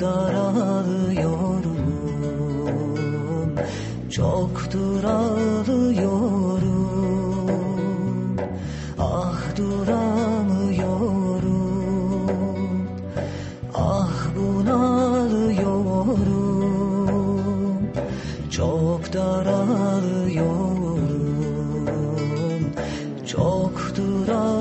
daralıyorum. Çoktur ağlıyorum. Ah duramıyorum. Ah bunalıyorum. Çok daralıyorum. Çok duralıyorum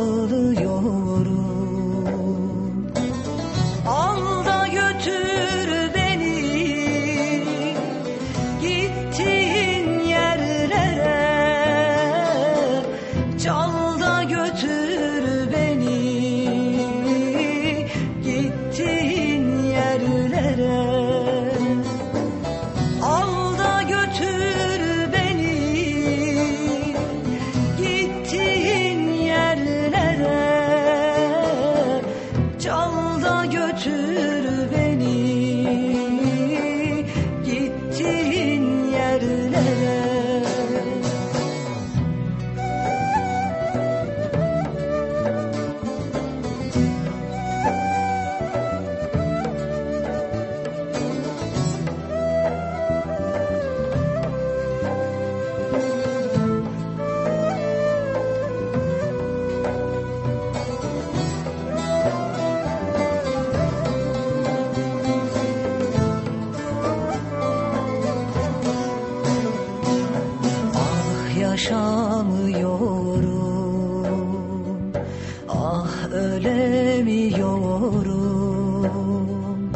Ah ölemiyorum.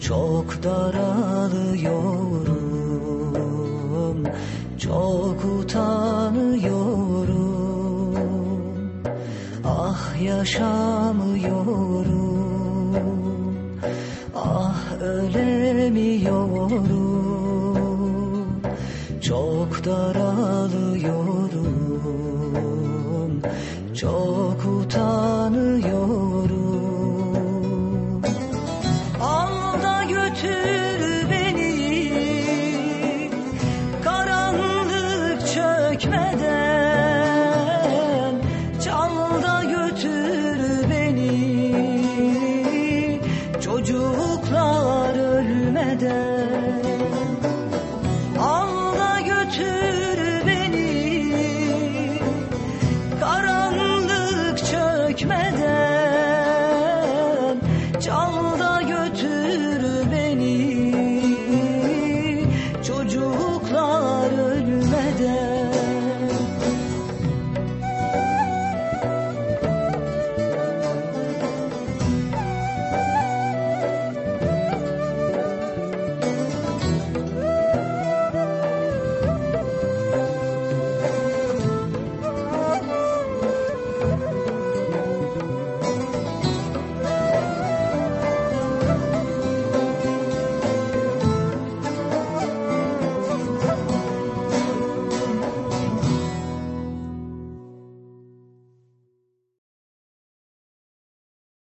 Çok daralıyorum. Çok utanıyorum. Ah yaşamıyorum. Ah ölemiyorum. Çok daralıyorum. Çok utanıyorum. Al da götür beni Karanlık çökmeden var ölmeden